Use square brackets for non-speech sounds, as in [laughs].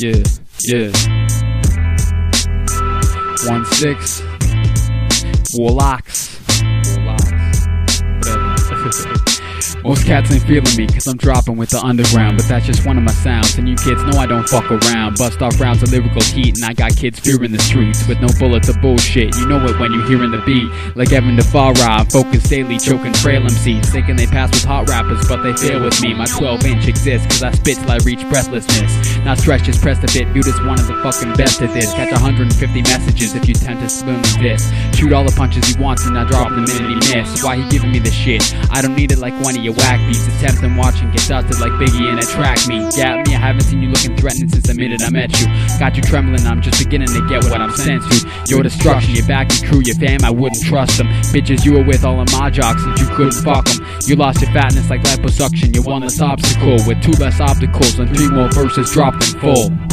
Yeah, yeah. OneSixx. Warlocks. Warlocks. Whatever. [laughs] Most cats ain't feeling me, cause I'm dropping with the underground. But that's just one of my sounds, and you kids know I don't fuck around. Bust off rounds of lyrical heat, and I got kids fearing the streets with no bullets of bullshit. You know it when you hearing the beat. Like Evan DeFara, focused daily, choking trail MCs. Thinking they pass with hot rappers, but they fail with me. My 12 inch exists, cause I spit till I reach breathlessness. Not stretch, just press a bit. Viewed as one of the fucking best at this. Catch 150 messages if you tend to spoon this. Shoot all the punches he wants, and I drop the minute he miss. Why he giving me the shit? I don't need it like one of your whack beats. Attempt and watching get dusted like Biggie and attract me. Got me, I haven't seen you looking threatening since the minute I met you. Got you trembling, I'm just beginning to get what I'm sent to. Your destruction, your back, crew, your fam, I wouldn't trust them. Bitches you were with all of my jocks and you couldn't fuck them. You lost your fatness like liposuction, you won this obstacle with two less obstacles and three more verses dropped in full.